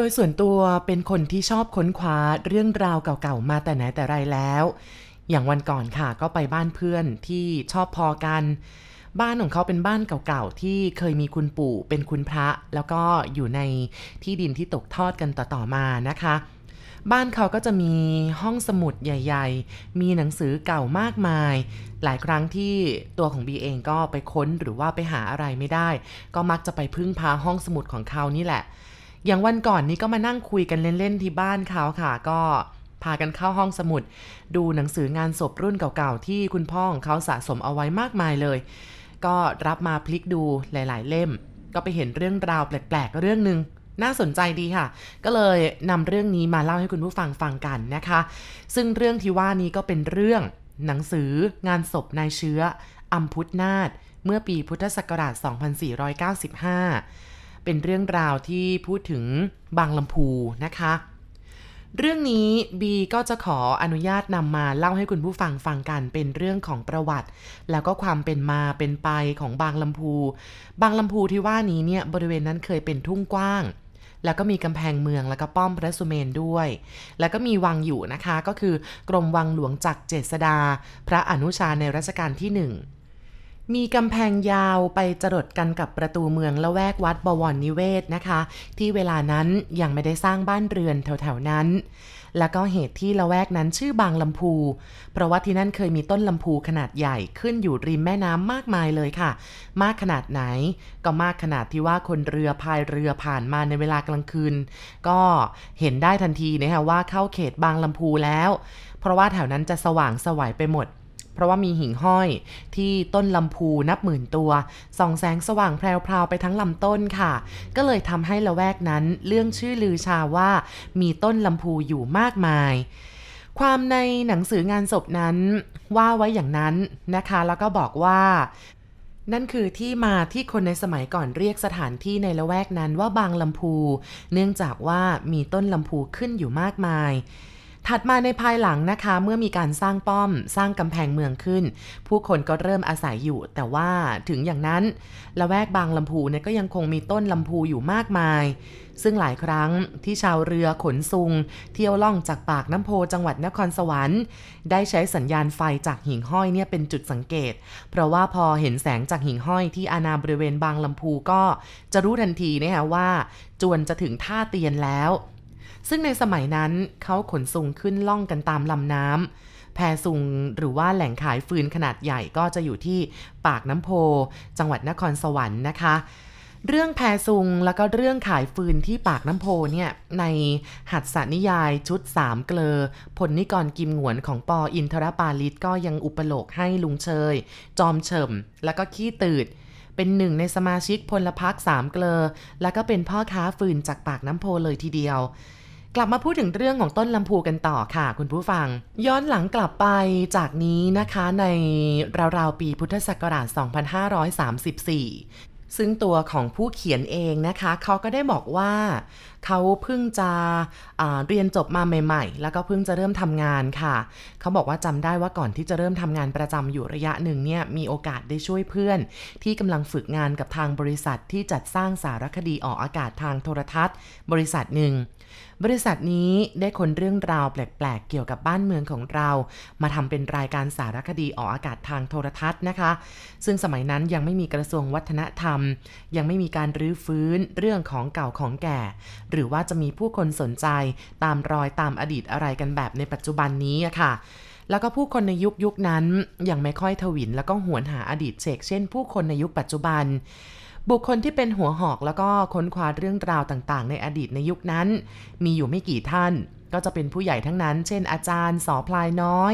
โดยส่วนตัวเป็นคนที่ชอบค้นคว้าเรื่องราวเก่าๆ มาแต่ไหนแต่ไรแล้ว อย่างวันก่อนค่ะก็ไปบ้านเพื่อนที่ชอบพอกัน บ้านของเขาเป็นบ้านเก่าๆ ที่เคยมีคุณปู่เป็นคุณพระ แล้วก็อยู่ในที่ดินที่ตกทอดกันต่อๆมานะคะ บ้านเขาก็จะมีห้องสมุดใหญ่ ๆ มีหนังสือเก่ามากมาย หลายครั้งที่ตัวของบีเองก็ไปค้นหรือว่าไปหาอะไรไม่ได้ ก็มักจะไปพึ่งพาห้องสมุดของเขานี่แหละ อย่างวันก่อนนี้ก็มานั่งคุยกันเล่นๆที่บ้านเขาค่ะ ก็พากันเข้าห้องสมุด ดูหนังสืองานศพรุ่นเก่าๆ ที่คุณพ่อของเขาสะสมเอาไว้มากมายเลย ก็รับมาพลิกดูหลาย ๆ เล่ม ก็ไปเห็นเรื่องราวแปลกๆ เรื่องหนึ่งน่าสนใจดีค่ะ ก็เลยนำเรื่องนี้มาเล่าให้คุณผู้ฟังฟังกันนะคะ ซึ่งเรื่องที่ว่านี้ก็เป็นเรื่องหนังสืองานศพนายเชื้ออัมพุทธนาถเมื่อปีพุทธศักราช 2495 เป็นเรื่องราวที่พูดถึงบางลำพูนะคะ เรื่องนี้บีก็จะขออนุญาตนำมาเล่าให้คุณผู้ฟังฟังกันเป็นเรื่องของประวัติ แล้วก็ความเป็นมาเป็นไปของบางลำพู บางลำพูที่ว่านี้เนี่ยบริเวณนั้นเคยเป็นทุ่งกว้างแล้วก็มีกำแพงเมืองแล้วก็ป้อมพระสุเมนด้วย แล้วก็มีวังอยู่นะคะก็คือกรมวังหลวงจักรเจษดา พระอนุชาในรัชกาลที่หนึ่ง มีกำแพงยาวไปจรดกันกับประตูเมืองละแวกวัดบวรนิเวศนะคะ ที่เวลานั้นยังไม่ได้สร้างบ้านเรือนแถวๆนั้น แล้วก็เหตุที่ละแวกนั้นชื่อบางลำพู เพราะว่าที่นั่นเคยมีต้นลำพูขนาดใหญ่ขึ้นอยู่ริมแม่น้ำมากมายเลยค่ะ มากขนาดไหน ก็มากขนาดที่ว่าคนเรือพายเรือผ่านมาในเวลากลางคืน ก็เห็นได้ทันทีนะคะว่าเข้าเขตบางลำพูแล้ว เพราะว่าแถวนั้นจะสว่างสวัยไปหมด เพราะว่ามีหิ่งห้อยที่ต้นลำพูนับหมื่นตัวส่องแสงสว่างแพรวๆไปทั้งลำต้นค่ะ ก็เลยทำให้ละแวกนั้นเรื่องชื่อลือชาว่า มีต้นลำพูอยู่มากมาย ความในหนังสืองานศพนั้นว่าไว้อย่างนั้นนะคะ แล้วก็บอกว่านั่นคือที่มาที่คนในสมัยก่อนเรียกสถานที่ในละแวกนั้นว่าบางลำพู เนื่องจากว่ามีต้นลำพูขึ้นอยู่มากมาย ถัดมาในภายหลังนะคะ เมื่อมีการสร้างป้อมสร้างกำแพงเมืองขึ้น ผู้คนก็เริ่มอาศัยอยู่ แต่ว่าถึงอย่างนั้นละแวกบางลำพูเนี่ยก็ยังคงมีต้นลำพูอยู่มากมาย ซึ่งหลายครั้งที่ชาวเรือขนซุง เที่ยวล่องจากปากน้ำโพจังหวัดนครสวรรค์ ได้ใช้สัญญาณไฟจากหิ่งห้อยเนี่ยเป็นจุดสังเกต เพราะว่าพอเห็นแสงจากหิ่งห้อยที่อาณาบริเวณบางลำพูก็จะรู้ทันทีนะคะว่า จวนจะถึงท่าเตียนแล้ว ซึ่งในสมัยนั้นเขาขนซุงขึ้นล่องกันตามลำน้ำแพซุงหรือว่าแหล่งขายฟืนขนาดใหญ่ก็จะอยู่ที่ปากน้ำโพ จังหวัดนครสวรรค์นะคะ เรื่องแพซุงแล้วก็เรื่องขายฟืนที่ปากน้ำโพเนี่ยในหัตสนิยายชุดสามเกลอพลนิกรกิมหงวนของปออินทรปาลิตก็ยังอุปโลกให้ลุงเชย จอมเฉิมแล้วก็ขี้ตืดเป็นหนึ่งในสมาชิกพลพรรคสามเกลอ แล้วก็เป็นพ่อค้าฟืนจากปากน้ำโพเลยทีเดียว กลับมาพูดถึงเรื่องของต้นลำพูกันต่อค่ะ คุณผู้ฟัง ย้อนหลังกลับไปจากนี้นะคะในราวๆปีพุทธศักราช 2534ซึ่งตัวของผู้เขียนเองนะคะ เขาก็ได้บอกว่าเขาเพิ่งจะเรียนจบมาใหม่ ๆ แล้วก็เพิ่งจะเริ่มทำงานค่ะ เขาบอกว่าจำได้ว่าก่อนที่จะเริ่มทำงานประจำอยู่ระยะหนึ่งเนี่ยมีโอกาสได้ช่วยเพื่อน ที่กำลังฝึกงานกับทางบริษัทที่จัดสร้างสารคดีออกอากาศทางโทรทัศน์ บริษัทหนึ่ง บริษัทนี้ได้คนเรื่องราวแปลกๆ เกี่ยวกับบ้านเมืองของเรา มาทำเป็นรายการสารคดีออกอากาศทางโทรทัศน์นะคะ ซึ่งสมัยนั้นยังไม่มีกระทรวงวัฒนธรรม ยังไม่มีการรื้อฟื้นเรื่องของเก่าของแก่ หรือว่าจะมีผู้คนสนใจตามรอยตามอดีตอะไรกันแบบในปัจจุบันนี้อะค่ะแล้วก็ผู้คนในยุคยุคนั้นยังไม่ค่อยทวินแล้วก็หวนหาอดีตเชกเช่นผู้คนในยุคปัจจุบัน บุคคลที่เป็นหัวหอกแล้วก็ค้นคว้าเรื่องราวต่างๆ ในอดีตในยุคนั้น มีอยู่ไม่กี่ท่าน ก็จะเป็นผู้ใหญ่ทั้งนั้น เช่น อาจารย์สอพลายน้อย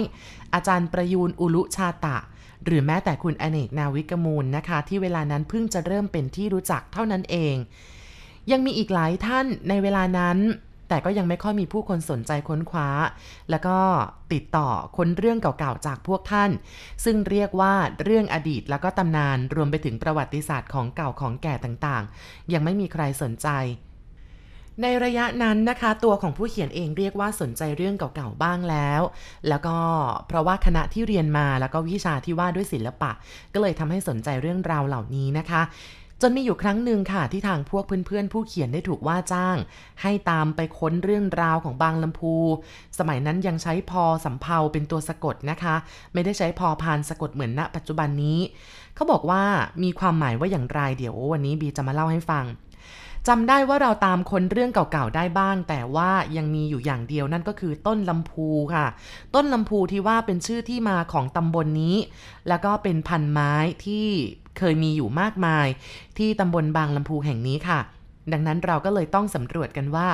อาจารย์ประยูนอุลุชาตะ หรือแม้แต่คุณอเนกนาวิกมูลนะคะ ที่เวลานั้นเพิ่งจะเริ่มเป็นที่รู้จักเท่านั้นเอง ยังมีอีกหลายท่านในเวลานั้น แต่ก็ยังไม่ค่อยมีผู้คนสนใจค้นคว้า แล้วก็ติดต่อค้นเรื่องเก่าๆจากพวกท่าน ซึ่งเรียกว่าเรื่องอดีตแล้วก็ตำนานรวมไปถึงประวัติศาสตร์ของเก่าของแก่ต่างๆ ยังไม่มีใครสนใจ ในระยะนั้นนะคะ ตัวของผู้เขียนเองเรียกว่าสนใจเรื่องเก่าๆบ้างแล้ว แล้วก็เพราะว่าคณะที่เรียนมาแล้วก็วิชาที่ว่าด้วยศิลปะ ก็เลยทำให้สนใจเรื่องราวเหล่านี้นะคะ จนมีอยู่ครั้งหนึ่งค่ะที่ทางพวกเพื่อนๆ ผู้เขียนได้ถูกว่าจ้าง ให้ตามไปค้นเรื่องราวของบางลำพู สมัยนั้นยังใช้พอสำเพาเป็นตัวสะกดนะคะ ไม่ได้ใช้พอพานสะกดเหมือนณปัจจุบันนี้ เขาบอกว่ามีความหมายว่าอย่างไรเดี๋ยววันนี้บีจะมาเล่าให้ฟังจำได้ว่าเราตามคนเรื่องเก่าๆได้บ้าง แต่ว่ายังมีอยู่อย่างเดียวนั่นก็คือต้นลำพูค่ะ ต้นลำพูที่ว่าเป็นชื่อที่มาของตำบลนนี้ แล้วก็เป็นพันไม้ที่ เคยมีอยู่มากมาย ที่ตำบลบางลำพูแห่งนี้ค่ะ ดังนั้นเราก็เลยต้องสำรวจกันว่า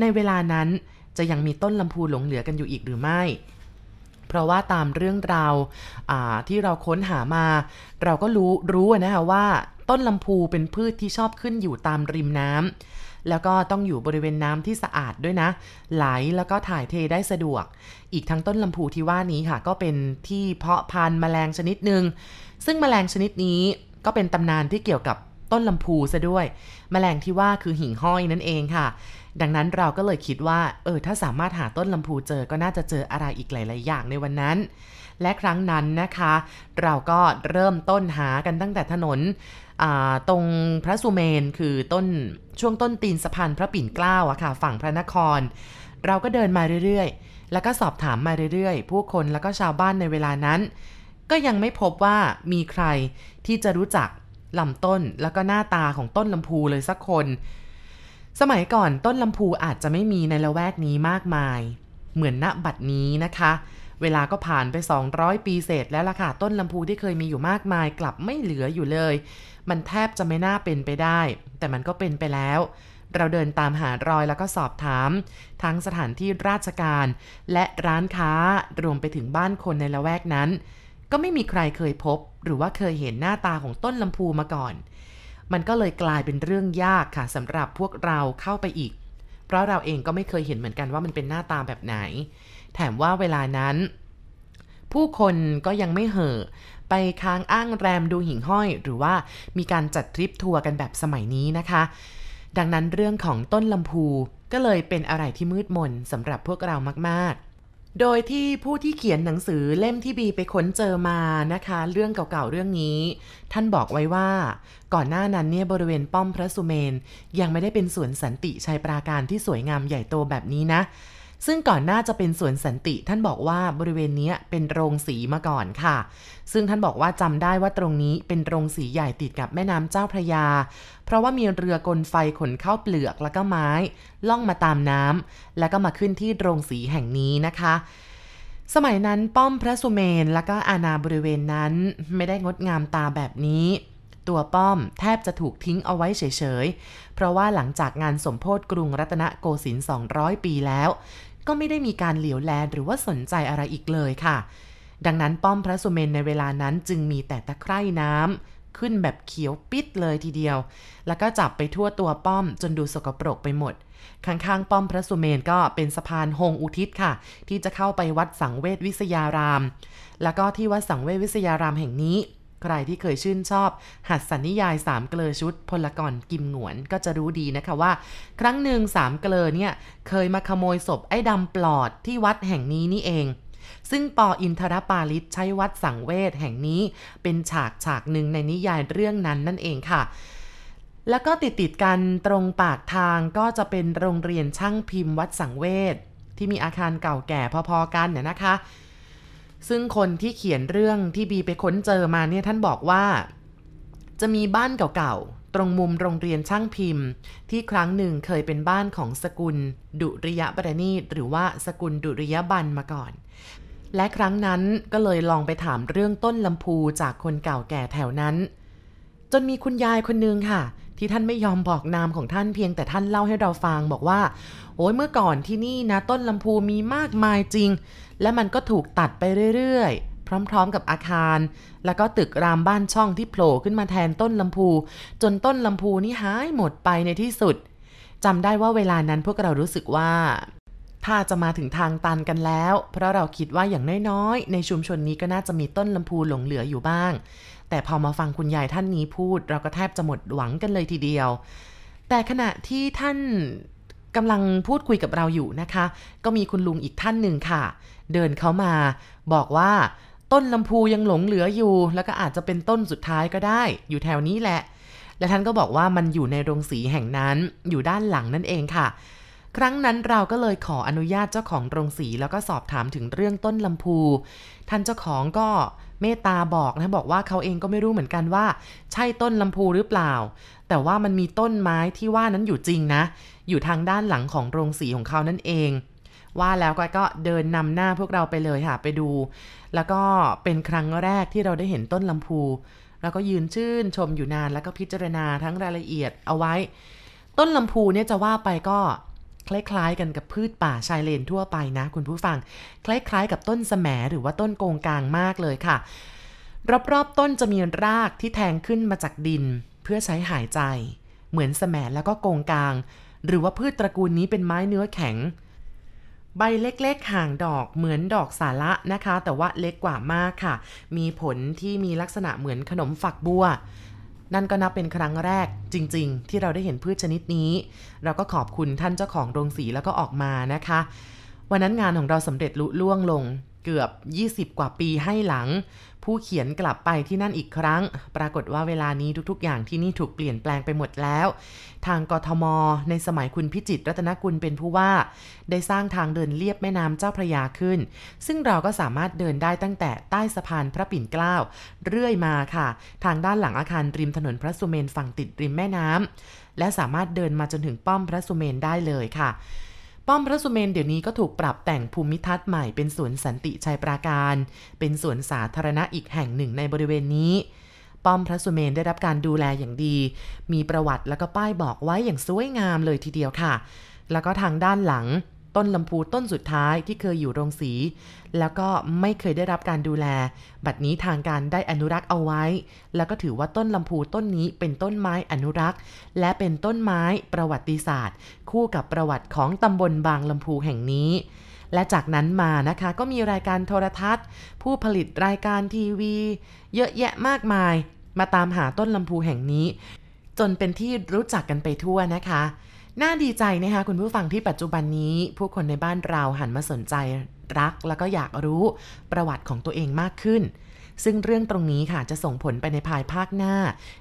ในเวลานั้นจะยังมีต้นลำพูหลงเหลือกันอยู่อีกหรือไม่ เพราะว่าตามเรื่องราวที่เราค้นหามา เราก็รู้รู้นะคะว่า ต้นลำพูเป็นพืชที่ชอบขึ้นอยู่ตามริมน้ำแล้วก็ต้องอยู่บริเวณน้ำที่สะอาดด้วยนะ ไหลแล้วก็ถ่ายเทได้สะดวก อีกทั้งต้นลำพูที่ว่านี้ค่ะ ก็เป็นที่เพาะพันธุ์แมลงชนิดหนึ่ง ซึ่งแมลงชนิดนี้ก็เป็นตำนานที่เกี่ยวกับต้นลำพูซะด้วยแมลงที่ว่าคือหิ่งห้อยนั่นเองค่ะ ดังนั้นเราก็เลยคิดว่า เออ ถ้าสามารถหาต้นลำพูเจอก็น่าจะเจออะไรอีกหลาย ๆ อย่างในวันนั้น และครั้งนั้นนะคะ เราก็เริ่มต้นหากันตั้งแต่ถนนตรงพระสุเมนคือต้นช่วงต้นตีนสะพานพระปิ่นเกล้าอะค่ะ ฝั่งพระนคร เราก็เดินมาเรื่อย ๆ แล้วก็สอบถามมาเรื่อย ๆ ผู้คนแล้วก็ชาวบ้านในเวลานั้น ก็ยังไม่พบว่ามีใครที่จะรู้จักลำต้นแล้วก็หน้าตาของต้นลำพูเลยสักคน สมัยก่อนต้นลำพูอาจจะไม่มีในละแวกนี้มากมาย เหมือนณบัดนี้นะคะ เวลาก็ผ่านไป 200 ปีเศษแล้วล่ะค่ะ ต้นลำพูที่เคยมีอยู่มากมายกลับไม่เหลืออยู่เลย มันแทบจะไม่น่าเป็นไปได้ แต่มันก็เป็นไปแล้วเราเดินตามหารอยแล้วก็สอบถาม ทั้งสถานที่ราชการ และร้านค้ารวมไปถึงบ้านคนในละแวกนั้น ก็ไม่มีใครเคยพบ หรือว่าเคยเห็นหน้าตาของต้นลำพูมาก่อน มันก็เลยกลายเป็นเรื่องยากค่ะสำหรับพวกเราเข้าไปอีก เพราะเราเองก็ไม่เคยเห็นเหมือนกันว่ามันเป็นหน้าตาแบบไหน แถมว่าเวลานั้น ผู้คนก็ยังไม่เห่อไปค้างอ้างแรมดูหิ่งห้อย หรือว่ามีการจัดทริปทัวร์กันแบบสมัยนี้นะคะ ดังนั้นเรื่องของต้นลำพูก็เลยเป็นอะไรที่มืดมนสำหรับพวกเรามากๆ โดยที่ผู้ที่เขียนหนังสือเล่มที่บีไปค้นเจอมานะคะ เรื่องเก่าๆเรื่องนี้ ท่านบอกไว้ว่า ก่อนหน้านั้นเนี่ยบริเวณป้อมพระสุเมน ยังไม่ได้เป็นสวนสันติชัยปราการที่สวยงามใหญ่โตแบบนี้นะ ซึ่งก่อนหน้าจะเป็นสวนสันติ ท่านบอกว่าบริเวณนี้เป็นโรงสีมาก่อนค่ะ ซึ่งท่านบอกว่าจำได้ว่าตรงนี้เป็นโรงสีใหญ่ติดกับแม่น้ำเจ้าพระยา เพราะว่ามีเรือกลไฟขนเข้าเปลือกแล้วก็ไม้ ล่องมาตามน้ำแล้วก็มาขึ้นที่โรงสีแห่งนี้นะคะสมัยนั้นป้อมพระสุเมนและก็อาณาบริเวณนั้นไม่ได้งดงามตาแบบนี้ ตัวป้อมแทบจะถูกทิ้งเอาไว้เฉยๆ เพราะว่าหลังจากงานสมโพธิกรุงรัตนโกสินทร์200 ปีแล้ว ก็ไม่ได้มีการเหลียวแลหรือว่าสนใจอะไรอีกเลยค่ะ ดังนั้นป้อมพระสุเมนในเวลานั้นจึงมีแต่ตะไคร่น้ำขึ้นแบบเขียวปิดเลยทีเดียว แล้วก็จับไปทั่วตัวป้อมจนดูสกปรกไปหมด ข้างๆ ป้อมพระสุเมนก็เป็นสะพานหงอุทิศค่ะ ที่จะเข้าไปวัดสังเวชวิทยาราม แล้วก็ที่วัดสังเวชวิทยารามแห่งนี้ ใครที่เคยชื่นชอบ หัดสันนิยายสามเกลอชุด พลกรกิมหงวนก็จะรู้ดีนะคะว่า ครั้งหนึ่งสามเกลอเนี่ยเคยมาขโมยศพไอ้ดำปลอดที่วัดแห่งนี้นี่เอง ซึ่งปออินทรปาลิศใช้วัดสังเวชแห่งนี้ เป็นฉากฉากหนึ่งในนิยายเรื่องนั้นนั่นเองค่ะแล้วก็ติดติดกันตรงปากทางก็จะเป็นโรงเรียนช่างพิมพ์วัดสังเวชที่มีอาคารเก่าแก่พอๆกันเนี่ยนะคะ ซึ่งคนที่เขียนเรื่องที่บีไปค้นเจอมาเนี่ยท่านบอกว่า จะมีบ้านเก่าๆ ตรงมุมโรงเรียนช่างพิมพ์ ที่ครั้งหนึ่งเคยเป็นบ้านของสกุล ดุริยะประณีตหรือว่าสกุลดุริยบันมาก่อน และครั้งนั้นก็เลยลองไปถามเรื่องต้นลำพูจากคนเก่าแก่แถวนั้น จนมีคุณยายคนนึงค่ะ ที่ท่านไม่ยอมบอกนามของท่านเพียงแต่ท่านเล่าให้เราฟังบอกว่าโอ้ยเมื่อก่อนที่นี่นะต้นลำพูมีมากมายจริง และมันก็ถูกตัดไปเรื่อยๆ พร้อมๆกับอาคาร แล้วก็ตึกรามบ้านช่องที่โผล่ขึ้นมาแทนต้นลำพู จนต้นลำพูนี่หายหมดไปในที่สุดจำได้ว่าเวลานั้นพวกเรารู้สึกว่า ถ้าจะมาถึงทางตันกันแล้ว เพราะเราคิดว่าอย่างน้อยๆ ในชุมชนนี้ก็น่าจะมีต้นลำพูหลงเหลืออยู่บ้าง แต่พอมาฟังคุณยายท่านนี้พูด เราก็แทบจะหมดหวังกันเลยทีเดียว แต่ขณะที่ท่านกำลังพูดคุยกับเราอยู่นะคะ ก็มีคุณลุงอีกท่านหนึ่งค่ะ เดินเข้ามา บอกว่าต้นลำพูยังหลงเหลืออยู่ แล้วก็อาจจะเป็นต้นสุดท้ายก็ได้ อยู่แถวนี้แหละ และท่านก็บอกว่ามันอยู่ในโรงสีแห่งนั้น อยู่ด้านหลังนั่นเองค่ะ ครั้งนั้นเราก็เลยขออนุญาตเจ้าของโรงสีแล้วก็สอบถามถึงเรื่องต้นลำพู ท่านเจ้าของก็ เมตตาบอกนะบอกว่าเขาเองก็ไม่รู้เหมือนกันว่า ใช่ต้นลำพูหรือเปล่า แต่ว่ามันมีต้นไม้ที่ว่านั้นอยู่จริงนะ อยู่ทางด้านหลังของโรงสีของเขานั่นเอง ว่าแล้วก็เดินนำหน้าพวกเราไปเลยค่ะไปดู แล้วก็เป็นครั้งแรกที่เราได้เห็นต้นลำพูแล้วก็ยืนชื่นชมอยู่นานแล้วก็พิจารณาทั้งรายละเอียดเอาไว้ ต้นลำพูเนี่ยจะว่าไปก็ คล้ายๆ กันกับพืชป่าชายเลนทั่วไปนะ คุณผู้ฟัง คล้ายๆ กับต้นสมหรือว่าต้นโกงกลางมากเลยค่ะ รอบๆต้นจะมีรากที่แทงขึ้นมาจากดิน เพื่อใช้หายใจ เหมือนสมแล้วก็โกงกลาง หรือว่าพืชตระกูลนี้เป็นไม้เนื้อแข็ง ใบเล็กๆห่างดอกเหมือนดอกสาระนะคะ แต่ว่าเล็กกว่ามากค่ะ มีผลที่มีลักษณะเหมือนขนมฝักบัว นั่นก็นับเป็นครั้งแรกจริง ๆ ที่เราได้เห็นพืชชนิดนี้ เราก็ขอบคุณท่านเจ้าของโรงสีแล้วก็ออกมานะคะ วันนั้นงานของเราสำเร็จลุล่วงลง เกือบ 20 กว่าปีให้หลัง ผู้เขียนกลับไปที่นั่นอีกครั้ง ปรากฏว่าเวลานี้ทุกๆ อย่างที่นี่ถูกเปลี่ยนแปลงไปหมดแล้ว ทางกทม ในสมัยคุณพิจิตรรัตนกุลเป็นผู้ว่า ได้สร้างทางเดินเลียบแม่น้ำเจ้าพระยาขึ้น ซึ่งเราก็สามารถเดินได้ตั้งแต่ใต้สะพานพระปิ่นเกล้าเรื่อยมาค่ะ ทางด้านหลังอาคารริมถนนพระสุเมนฝั่งติดริมแม่น้ำและสามารถเดินมาจนถึงป้อมพระสุเมนได้เลยค่ะ ป้อมพระสุเมนเดี๋ยวนี้ก็ถูกปรับแต่งภูมิทัศน์ใหม่เป็นสวนสันติชัยปราการ เป็นสวนสาธารณะอีกแห่งหนึ่งในบริเวณนี้ ป้อมพระสุเมนได้รับการดูแลอย่างดี มีประวัติแล้วก็ป้ายบอกไว้อย่างสวยงามเลยทีเดียวค่ะ แล้วก็ทางด้านหลัง ต้นลำพูต้นสุดท้ายที่เคยอยู่โรงสี แล้วก็ไม่เคยได้รับการดูแล บัดนี้ทางการได้อนุรักษ์เอาไว้ แล้วก็ถือว่าต้นลำพูต้นนี้เป็นต้นไม้อนุรักษ์ และเป็นต้นไม้ประวัติศาสตร์ คู่กับประวัติของตำบลบางลำพูแห่งนี้และจากนั้นมานะคะก็มีรายการโทรทัศน์ ผู้ผลิตรายการทีวี เยอะแยะมากมาย มาตามหาต้นลำพูแห่งนี้ จนเป็นที่รู้จักกันไปทั่วนะคะ น่าดีใจนะคะคุณผู้ฟังที่ปัจจุบันนี้ ผู้คนในบ้านเราหันมาสนใจรัก แล้วก็อยากรู้ประวัติของตัวเองมากขึ้น ซึ่งเรื่องตรงนี้ค่ะจะส่งผลไปในภายภาคหน้า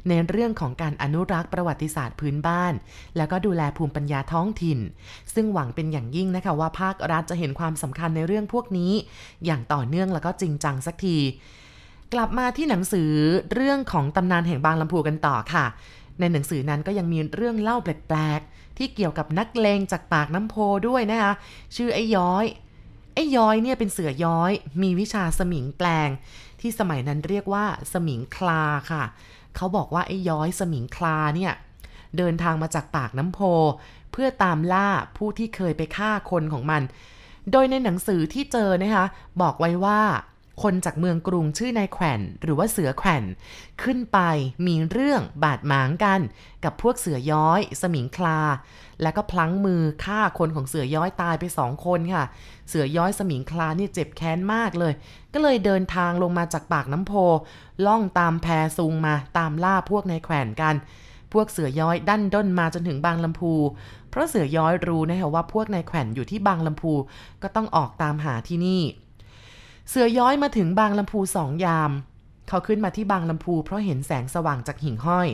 ในเรื่องของการอนุรักษ์ประวัติศาสตร์พื้นบ้าน แล้วก็ดูแลภูมิปัญญาท้องถิ่น ซึ่งหวังเป็นอย่างยิ่งนะคะว่าภาครัฐจะเห็นความสำคัญในเรื่องพวกนี้ อย่างต่อเนื่องแล้วก็จริงจังสักทีกลับมาที่หนังสือเรื่องของตำนานแห่งบางลำพูกันต่อค่ะ ในหนังสือนั้นก็ยังมีเรื่องเล่าแปลก ที่เกี่ยวกับนักเลงจากปากน้ำโพด้วยนะคะชื่อไอ้ย้อย ไอ้ย้อยเนี่ยเป็นเสือย้อย มีวิชาสมิงแปลง ที่สมัยนั้นเรียกว่าสมิงคลาค่ะ เขาบอกว่าไอ้ย้อยสมิงคลาเนี่ยเดินทางมาจากปากน้ำโพ เพื่อตามล่าผู้ที่เคยไปฆ่าคนของมัน โดยในหนังสือที่เจอนะคะบอกไว้ว่า คนจากเมืองกรุงชื่อนายแขวนหรือว่าเสือแขวนขึ้นไปมีเรื่องบาดหมางกัน กับพวกเสือย้อย สมิงคลา แล้วก็พลั้งมือฆ่าคนของเสือย้อยตายไปสองคนค่ะ เสือย้อยสมิงคลานี่เจ็บแค้นมากเลย ก็เลยเดินทางลงมาจากปากน้ำโพ ล่องตามแพซุงมาตามล่าพวกนายแขวนกันพวกเสือย้อยดันด้นมาจนถึงบางลำพู เพราะเสือย้อยรู้นะคะว่าพวกนายแขวนอยู่ที่บางลำพู ก็ต้องออกตามหาที่นี่ เสือย้อยมาถึงบางลำพูสองยาม เขาขึ้นมาที่บางลำพู เพราะเห็นแสงสว่างจากหิ่งห้อย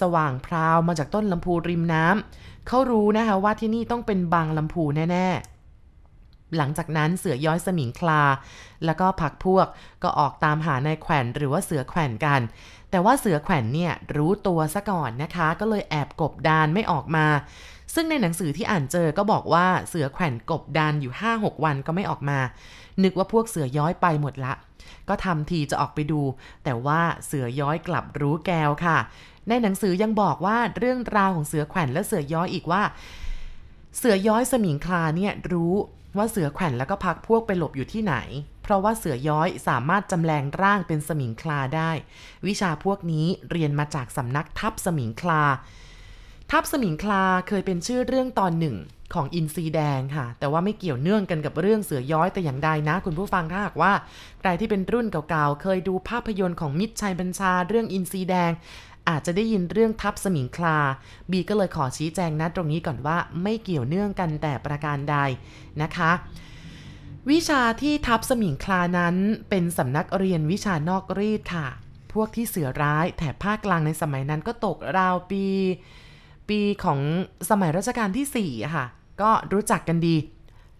สว่างพราวมาจากต้นลำพูริมน้ำเขารู้นะคะว่าที่นี่ต้องเป็นบางลำพูแน่ๆหลังจากนั้นเสือย้อยสมิงคลา แล้วก็พักพวกก็ออกตามหานายแขวนหรือว่าเสือแขวนกัน แต่ว่าเสือแขวนเนี่ยรู้ตัวซะก่อนนะคะ ก็เลยแอบกบดานไม่ออกมา ซึ่งในหนังสือที่อ่านเจอก็บอกว่าเสือแขวนกบดานอยู่ 5-6 วันก็ไม่ออกมา นึกว่าพวกเสือย้อยไปหมดละ ก็ทำทีจะออกไปดู แต่ว่าเสือย้อยกลับรู้แกวค่ะ ในหนังสือยังบอกว่าเรื่องราวของเสือแขวนและเสือย้อยอีกว่า เสือย้อยสมิงคลาเนี่ยรู้ว่าเสือแขวนแล้วก็พักพวกไปหลบอยู่ที่ไหน เพราะว่าเสือย้อยสามารถจำแรงร่างเป็นสมิงคลาได้ วิชาพวกนี้เรียนมาจากสำนักทัพสมิงคลา ทัพสมิงคลาเคยเป็นชื่อเรื่องตอนหนึ่ง ของอินซีแดงค่ะ แต่ว่าไม่เกี่ยวเนื่องกันกับเรื่องเสือย้อยแต่อย่างใดนะ คุณผู้ฟังถ้าหากว่า ใครที่เป็นรุ่นเก่าๆ เคยดูภาพยนตร์ของมิตรชัยบัญชาเรื่องอินซีแดง อาจจะได้ยินเรื่องทับสมิงคลา บีก็เลยขอชี้แจงนะตรงนี้ก่อนว่าไม่เกี่ยวเนื่องกันแต่ประการใดนะคะวิชาที่ทับสมิงคลานั้นเป็นสำนักเรียนวิชานอกรีดค่ะ พวกที่เสือร้ายแถบภาคกลางในสมัยนั้นก็ตกราวปี ปีของสมัยรัชกาลที่4ค่ะ ก็รู้จักกันดี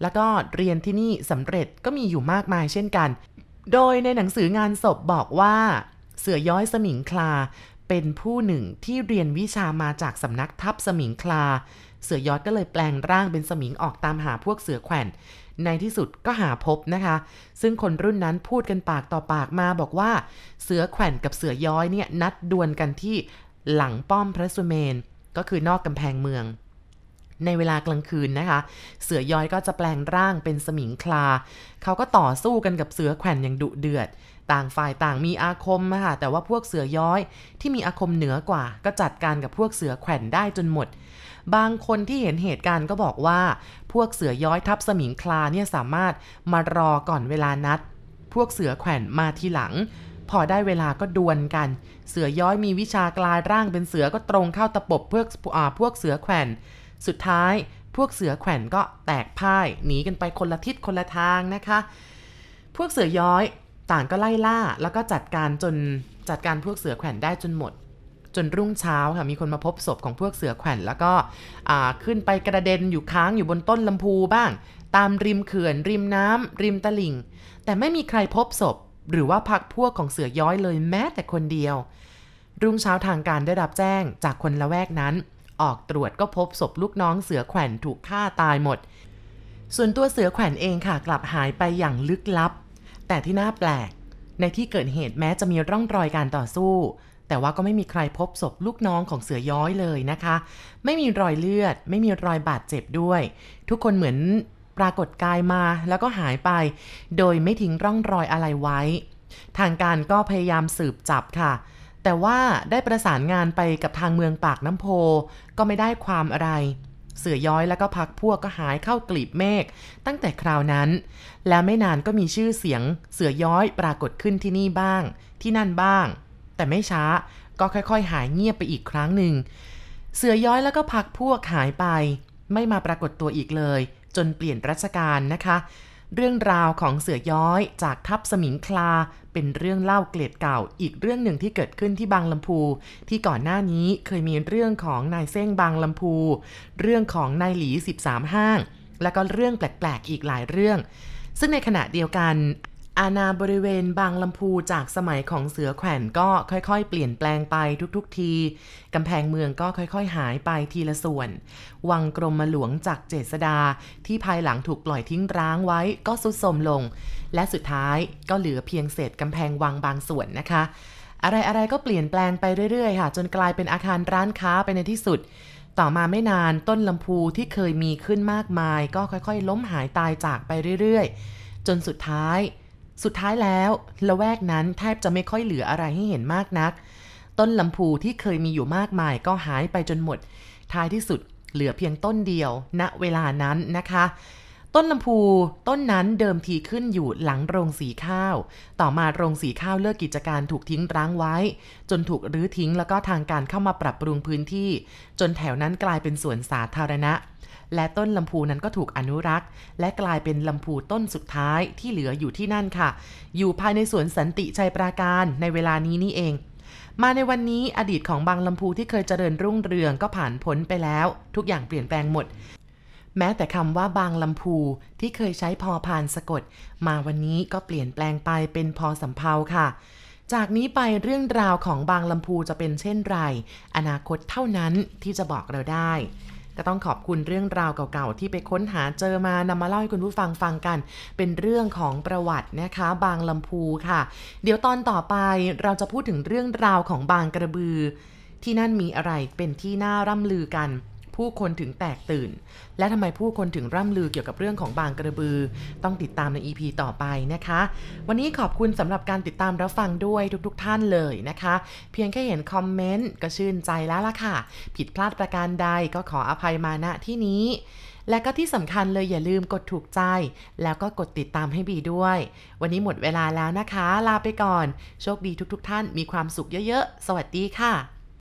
แล้วก็เรียนที่นี่สำเร็จก็มีอยู่มากมายเช่นกัน โดยในหนังสืองานศพบอกว่า เสือย้อยสมิงคลา เป็นผู้หนึ่งที่เรียนวิชามาจากสำนักทัพสมิงคลา เสือย้อดก็เลยแปลงร่างเป็นสมิงออกตามหาพวกเสือแขวนในที่สุดก็หาพบนะคะ ซึ่งคนรุ่นนั้นพูดกันปากต่อปากมาบอกว่า เสือแขวนกับเสือย้อยเนี่ยนัดดวลกันที่หลังป้อมพระสุเมน ก็คือนอกกำแพงเมือง ในเวลากลางคืนนะคะ เสือย้อยก็จะแปลงร่างเป็นสมิงคลา เขาก็ต่อสู้กันกับเสือแขวนอย่างดุเดือด ต่างฝ่ายต่างมีอาคมค่ะแต่ว่าพวกเสือย้อยที่มีอาคมเหนือกว่า ก็จัดการกับพวกเสือแขวนได้จนหมด บางคนที่เห็นเหตุการณ์ก็บอกว่า พวกเสือย้อยทับสมิงคลาเนี่ยสามารถมารอก่อนเวลานัด พวกเสือแขวนมาทีหลังพอได้เวลาก็ดวลกัน เสือย้อยมีวิชากลายร่างเป็นเสือก็ตรงเข้าตะปบพวกพวกเสือแขวน สุดท้ายพวกเสือแขวนก็แตกพ่ายหนีกันไปคนละทิศคนละทางนะคะ พวกเสือย้อยต่างก็ไล่ล่าแล้วก็จัดการจนจัดการพวกเสือแขวนได้จนหมด จนรุ่งเช้าค่ะมีคนมาพบศพของพวกเสือแขวนแล้วก็ขึ้นไปกระเด็นอยู่ค้างอยู่บนต้นลำพูบ้าง ตามริมเขื่อน ริมน้ำริมตลิ่ง แต่ไม่มีใครพบศพ หรือว่าพักพวกของเสือย้อยเลยแม้แต่คนเดียว รุ่งเช้าทางการได้รับแจ้งจากคนละแวกนั้น ออกตรวจก็พบศพลูกน้องเสือแขวนถูกฆ่าตายหมด ส่วนตัวเสือแขวนเองค่ะกลับหายไปอย่างลึกลับ แต่ที่น่าแปลก ในที่เกิดเหตุแม้จะมีร่องรอยการต่อสู้ แต่ว่าก็ไม่มีใครพบศพลูกน้องของเสือย้อยเลยนะคะ ไม่มีรอยเลือด ไม่มีรอยบาดเจ็บด้วย ทุกคนเหมือนปรากฏกายมาแล้วก็หายไป โดยไม่ทิ้งร่องรอยอะไรไว้ ทางการก็พยายามสืบจับค่ะแต่ว่าได้ประสานงานไปกับทางเมืองปากน้ำโพ ก็ไม่ได้ความอะไร เสือย้อยแล้วก็พักพวกก็หายเข้ากลีบเมฆตั้งแต่คราวนั้น แล้วไม่นานก็มีชื่อเสียง เสือย้อยปรากฏขึ้นที่นี่บ้าง ที่นั่นบ้าง แต่ไม่ช้าก็ค่อยๆ หายเงียบไปอีกครั้งหนึ่งเสือย้อยแล้วก็พักพวกหายไป ไม่มาปรากฏตัวอีกเลย จนเปลี่ยนรัชกาลนะคะ เรื่องราวของเสือย้อยจากทับสมิงคลา เป็นเรื่องเล่าเกล็ดเก่าอีกเรื่องหนึ่งที่เกิดขึ้นที่บางลำพู ที่ก่อนหน้านี้เคยมีเรื่องของนายเส้งบางลำพู เรื่องของนายหลี 13 ห้าง และก็เรื่องแปลกๆอีกหลายเรื่อง ซึ่งในขณะเดียวกัน อาณาบริเวณบางลำพูจากสมัยของเสือแขวนก็ค่อยๆ เปลี่ยนแปลงไปทุกๆทีกำแพงเมืองก็ค่อยๆ หายไปทีละส่วน วังกรมหลวงจากเจษดาที่ภายหลังถูกปล่อยทิ้งร้างไว้ก็สุดโทมลง และสุดท้ายก็เหลือเพียงเศษกำแพงวังบางส่วนนะคะ อะไรๆก็เปลี่ยนแปลงไปเรื่อยๆค่ะ จนกลายเป็นอาคารร้านค้าไปในที่สุดต่อมาไม่นานต้นลำพูที่เคยมีขึ้นมากมาย ก็ค่อยๆ ล้มหายตายจากไปเรื่อยๆ จนสุดท้าย สุดท้ายแล้วละแวกนั้นแทบจะไม่ค่อยเหลืออะไรให้เห็นมากนัก ต้นลำพูที่เคยมีอยู่มากมายก็หายไปจนหมด ท้ายที่สุดเหลือเพียงต้นเดียว ณเวลานั้นนะคะ ต้นลำพูต้นนั้นเดิมทีขึ้นอยู่หลังโรงสีข้าว ต่อมาโรงสีข้าวเลิกกิจการถูกทิ้งร้างไว้ จนถูกรื้อทิ้งแล้วก็ทางการเข้ามาปรับปรุงพื้นที่ จนแถวนั้นกลายเป็นสวนสาธารณะ และต้นลำพูนั้นก็ถูกอนุรักษ์ และกลายเป็นลำพูต้นสุดท้ายที่เหลืออยู่ที่นั่นค่ะ อยู่ภายในสวนสันติชัยปราการในเวลานี้นี่เอง มาในวันนี้อดีตของบางลำพูที่เคยเจริญรุ่งเรืองก็ผ่านพ้นไปแล้ว ทุกอย่างเปลี่ยนแปลงหมด แม้แต่คำว่าบางลำพูที่เคยใช้พอพานสะกด มาวันนี้ก็เปลี่ยนแปลงไปเป็นพอสำเพาค่ะ จากนี้ไปเรื่องราวของบางลำพูจะเป็นเช่นไร อนาคตเท่านั้นที่จะบอกเราได้ ก็ต้องขอบคุณเรื่องราวเก่าๆที่ไปค้นหาเจอมานำมาเล่าให้คุณผู้ฟังฟังกัน เป็นเรื่องของประวัตินะคะ บางลำพูค่ะ เดี๋ยวตอนต่อไปเราจะพูดถึงเรื่องราวของบางกระบือ ที่นั่นมีอะไรเป็นที่น่าร่ำลือกัน ผู้คนถึงแตกตื่น และทำไมผู้คนถึงร่ำลือเกี่ยวกับเรื่องของบางกระบือ ต้องติดตามใน EP ต่อไปนะคะ วันนี้ขอบคุณสำหรับการติดตามรับฟังด้วยทุกๆทท่านเลยนะคะ เพียงแค่เห็นคอมเมนต์ก็ชื่นใจแล้วล่ะค่ะ ผิดพลาดประการใดก็ขออภัยมาณที่นี้และก็ที่สำคัญเลยอย่าลืมกดถูกใจ แล้วก็กดติดตามให้บีด้วย วันนี้หมดเวลาแล้วนะคะ ลาไปก่อน โชคดีทุกๆทท่านมีความสุขเยอะๆ สวัสดีค่ะ